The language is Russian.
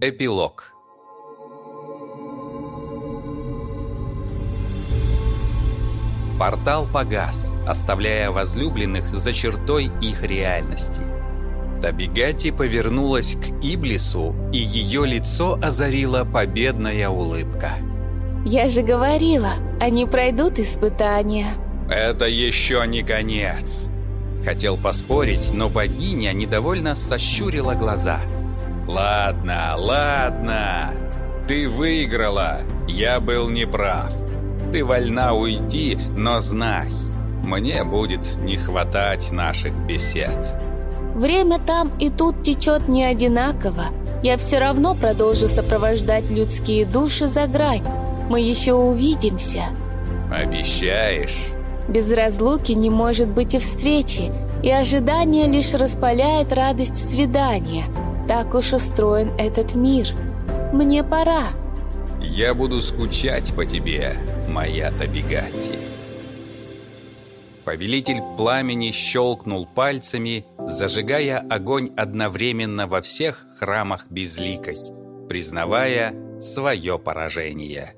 Эпилог Портал погас, оставляя возлюбленных за чертой их реальности. Табигати повернулась к Иблису, и ее лицо озарила победная улыбка. «Я же говорила, они пройдут испытания». «Это еще не конец!» Хотел поспорить, но богиня недовольно сощурила глаза. «Ладно, ладно, ты выиграла, я был неправ. Ты вольна уйти, но знай, мне будет не хватать наших бесед». Время там и тут течет не одинаково. Я все равно продолжу сопровождать людские души за грань. Мы еще увидимся. Обещаешь? Без разлуки не может быть и встречи, и ожидание лишь распаляет радость свидания. Так уж устроен этот мир. Мне пора. Я буду скучать по тебе, моя Табигати. Повелитель пламени щелкнул пальцами, зажигая огонь одновременно во всех храмах безликой, признавая свое поражение.